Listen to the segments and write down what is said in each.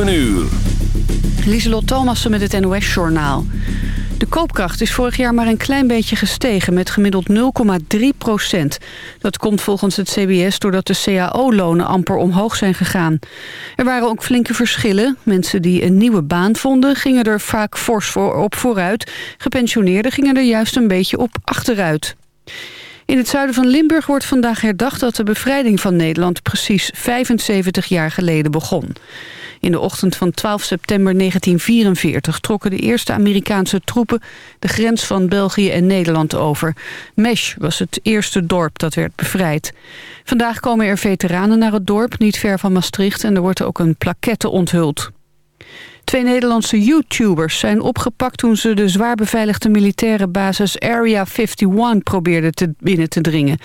7 uur. Lieselot Thomassen met het NOS-journaal. De koopkracht is vorig jaar maar een klein beetje gestegen... met gemiddeld 0,3 procent. Dat komt volgens het CBS doordat de cao-lonen amper omhoog zijn gegaan. Er waren ook flinke verschillen. Mensen die een nieuwe baan vonden... gingen er vaak fors voor op vooruit. Gepensioneerden gingen er juist een beetje op achteruit. In het zuiden van Limburg wordt vandaag herdacht dat de bevrijding van Nederland precies 75 jaar geleden begon. In de ochtend van 12 september 1944 trokken de eerste Amerikaanse troepen de grens van België en Nederland over. Mesh was het eerste dorp dat werd bevrijd. Vandaag komen er veteranen naar het dorp, niet ver van Maastricht, en er wordt ook een plaquette onthuld. Twee Nederlandse YouTubers zijn opgepakt toen ze de zwaar beveiligde militaire basis Area 51 probeerden te binnen te dringen.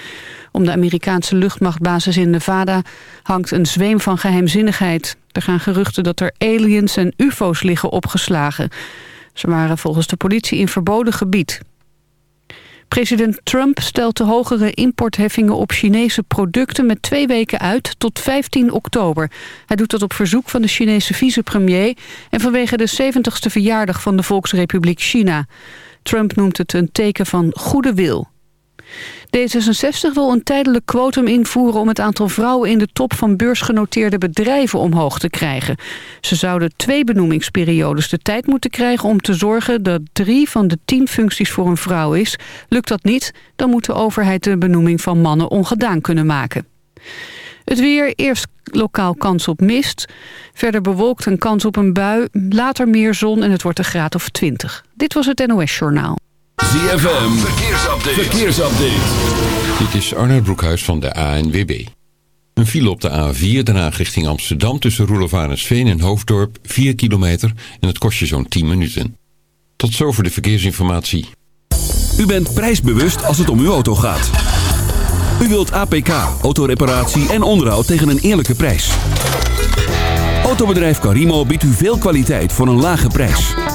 Om de Amerikaanse luchtmachtbasis in Nevada hangt een zweem van geheimzinnigheid. Er gaan geruchten dat er aliens en ufo's liggen opgeslagen. Ze waren volgens de politie in verboden gebied. President Trump stelt de hogere importheffingen op Chinese producten met twee weken uit tot 15 oktober. Hij doet dat op verzoek van de Chinese vicepremier en vanwege de 70ste verjaardag van de Volksrepubliek China. Trump noemt het een teken van goede wil. D66 wil een tijdelijk quotum invoeren om het aantal vrouwen in de top van beursgenoteerde bedrijven omhoog te krijgen. Ze zouden twee benoemingsperiodes de tijd moeten krijgen om te zorgen dat drie van de tien functies voor een vrouw is. Lukt dat niet, dan moet de overheid de benoeming van mannen ongedaan kunnen maken. Het weer, eerst lokaal kans op mist. Verder bewolkt een kans op een bui. Later meer zon en het wordt een graad of 20. Dit was het NOS Journaal. ZFM, verkeersupdate. verkeersupdate. Dit is Arnold Broekhuis van de ANWB. Een file op de A4 daarna richting Amsterdam tussen Roelofarensveen en Hoofddorp 4 kilometer en het kost je zo'n 10 minuten. Tot zover de verkeersinformatie. U bent prijsbewust als het om uw auto gaat. U wilt APK, autoreparatie en onderhoud tegen een eerlijke prijs. Autobedrijf Carimo biedt u veel kwaliteit voor een lage prijs.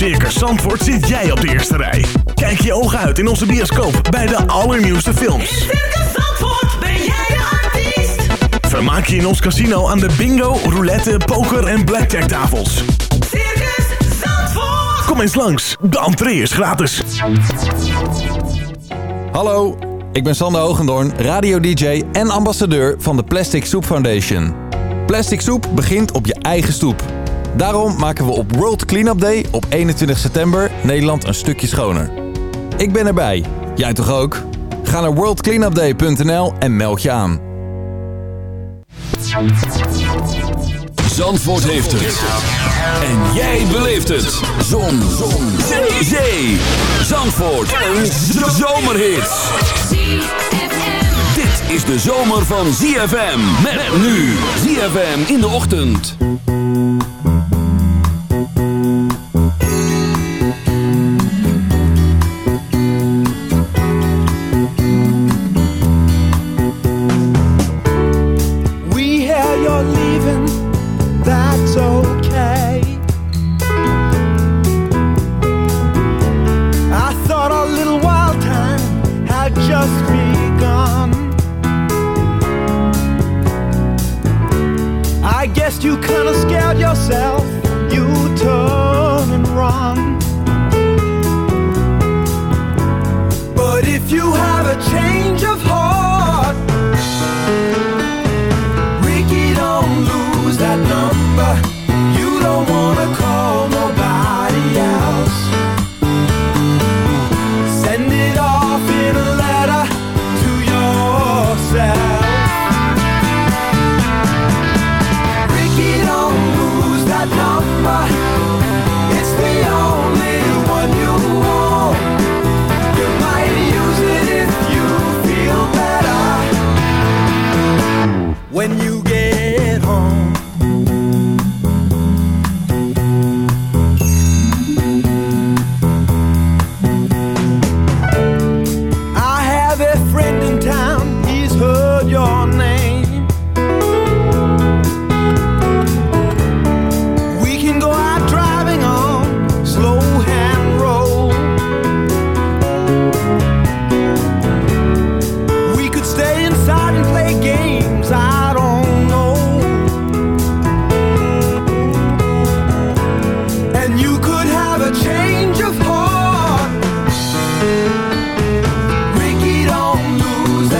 Circus Zandvoort zit jij op de eerste rij. Kijk je ogen uit in onze bioscoop bij de allernieuwste In films. Circus Zandvoort ben jij de artiest. Vermaak je in ons casino aan de bingo, roulette, poker en blackjack tafels. Circus Zandvoort. Kom eens langs, de entree is gratis. Hallo, ik ben Sander Hogendoorn, radio-dj en ambassadeur van de Plastic Soup Foundation. Plastic soep begint op je eigen stoep. Daarom maken we op World Cleanup Day op 21 september Nederland een stukje schoner. Ik ben erbij. Jij toch ook? Ga naar worldcleanupday.nl en meld je aan. Zandvoort heeft het. En jij beleeft het. Zon. Zon. Zee. Zee. Zandvoort. Een zomerhit. Dit is de zomer van ZFM. Met nu ZFM in de ochtend.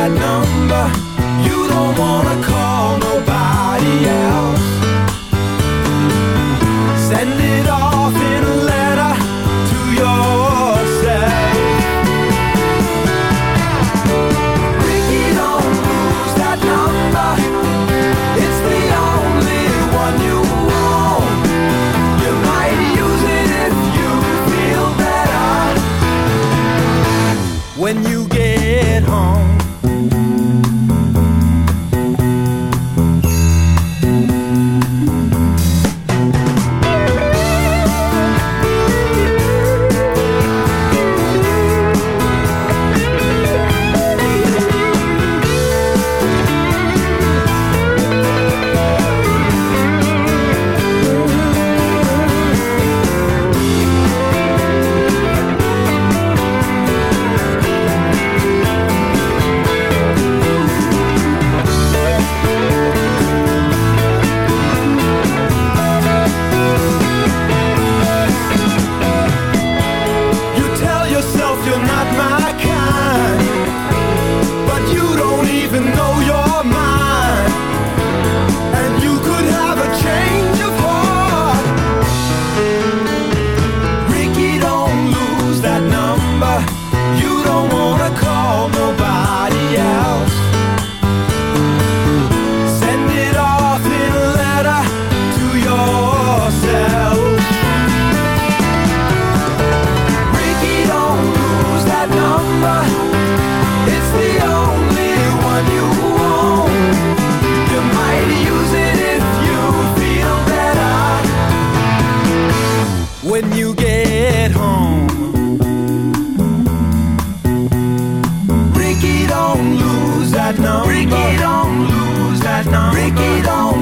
that number. You don't wanna call. when you get home. Ricky, don't lose that number. Ricky, don't lose that number. Ricky, don't.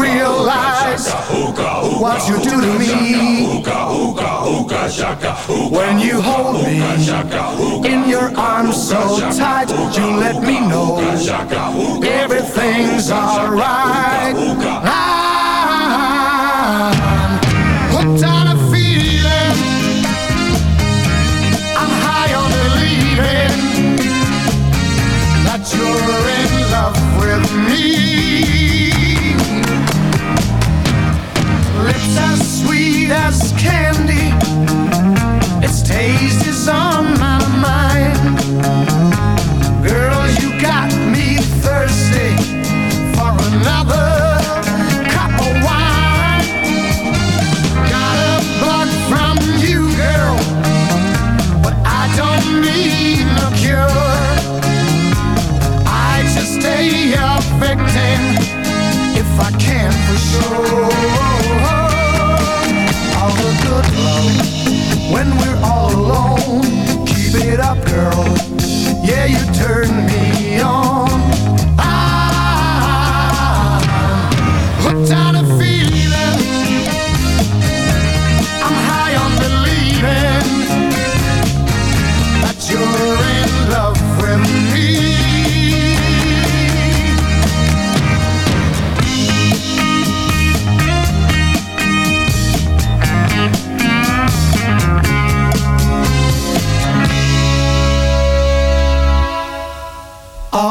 Realize what you do to me. When you hold me in your arms so tight, you let me know everything's alright. I'm hooked on a feeling. I'm high on believing that you're in love with me. Sweet as candy. Its taste is on when we're all alone. Keep it up, girl. Yeah, you turn me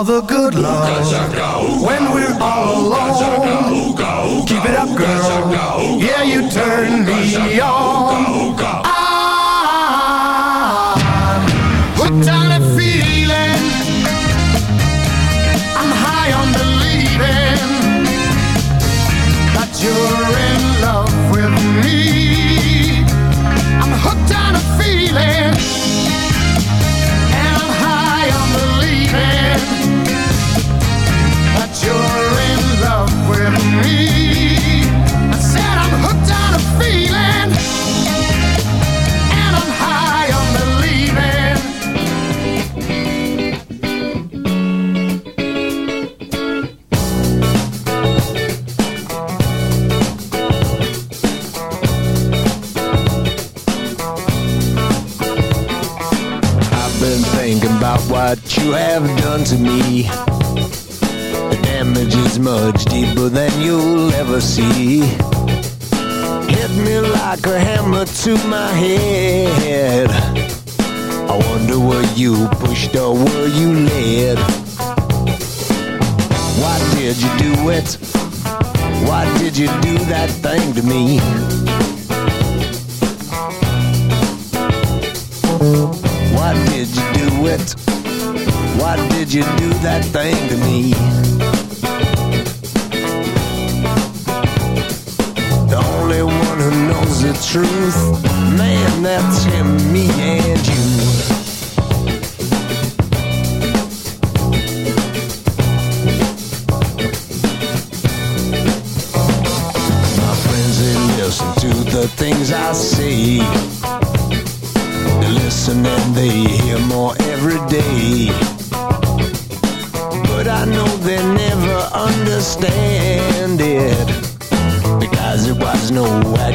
The good love when we're all alone. Keep it up, girl. Yeah, you turn me on. I'm hooked on a feeling. the world.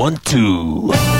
One, two.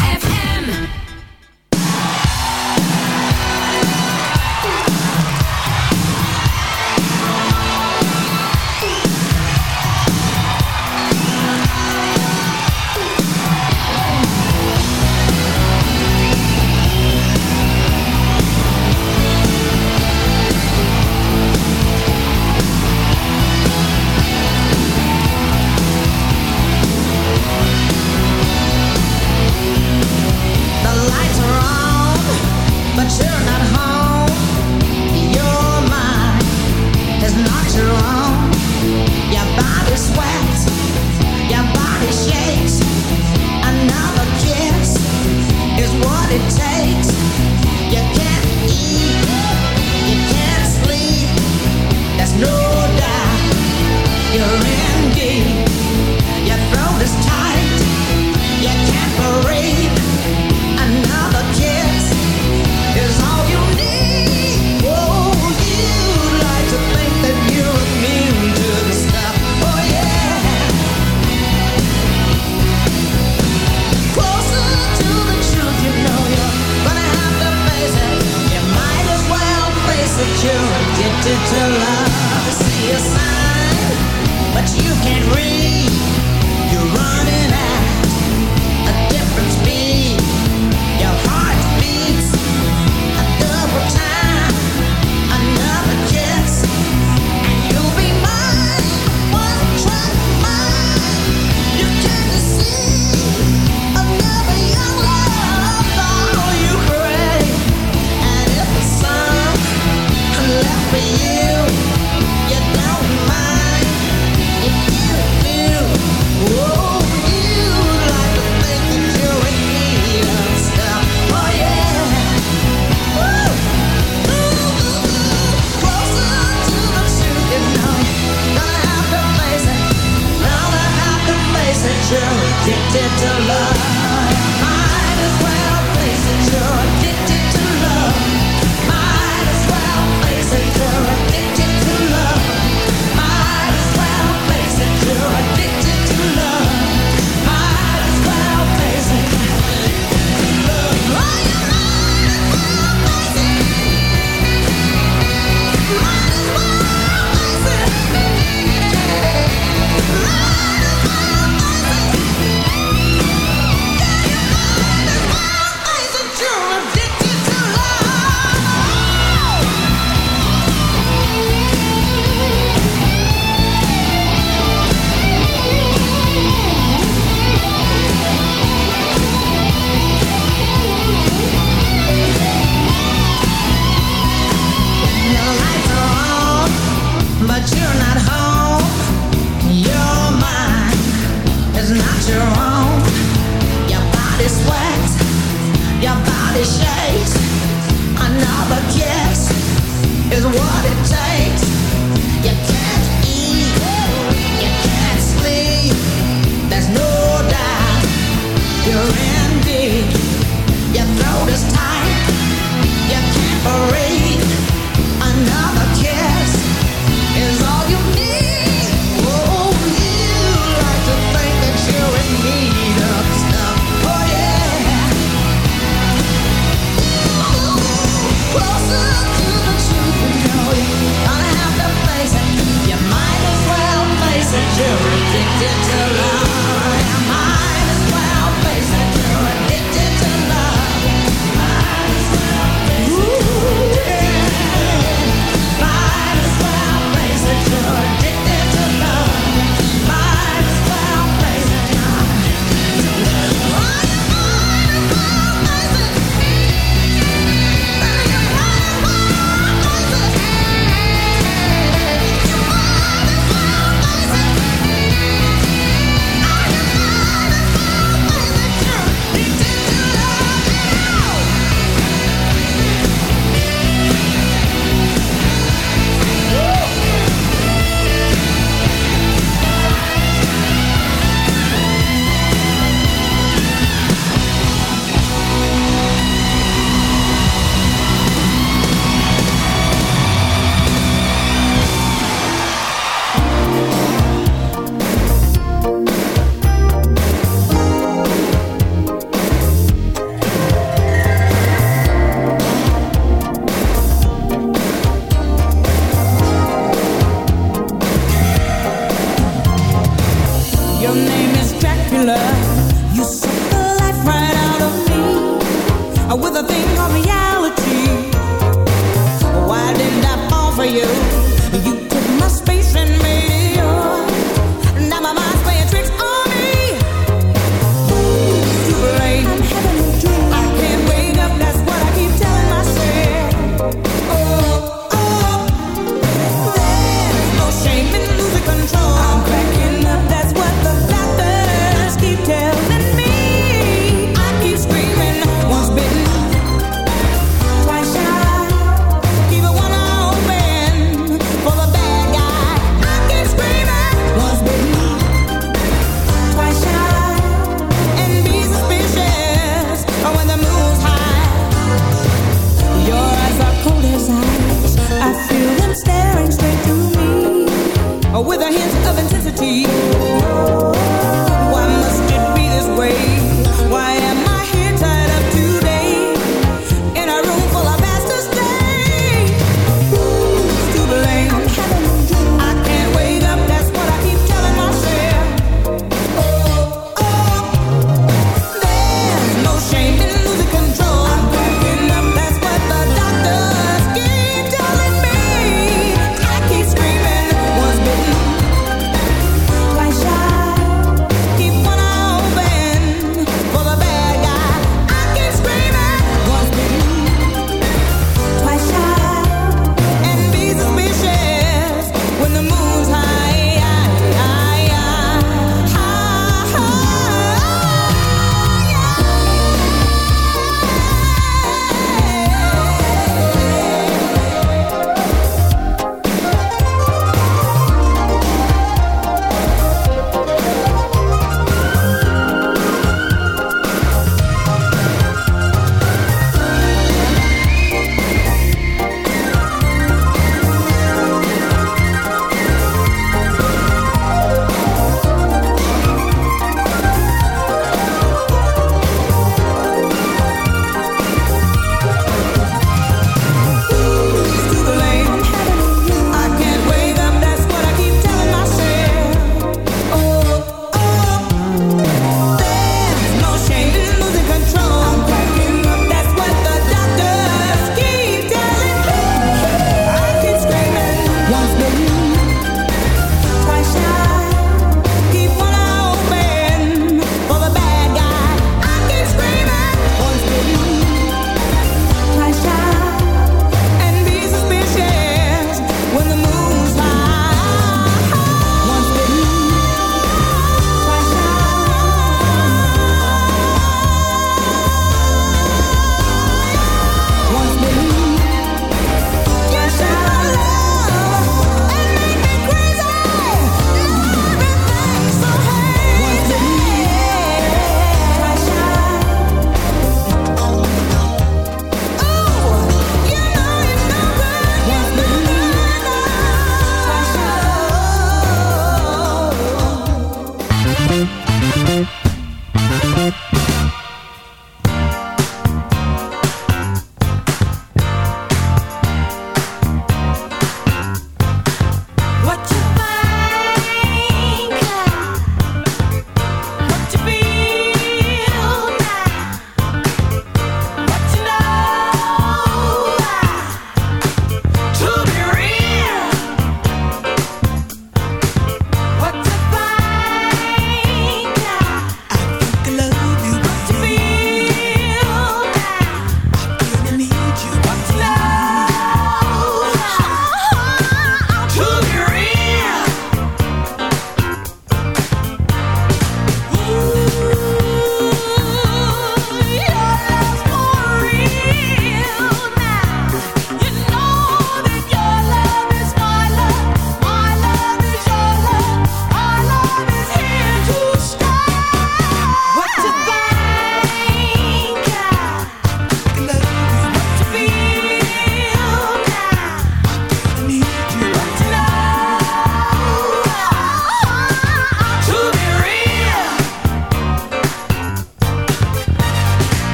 with a thing on the eye.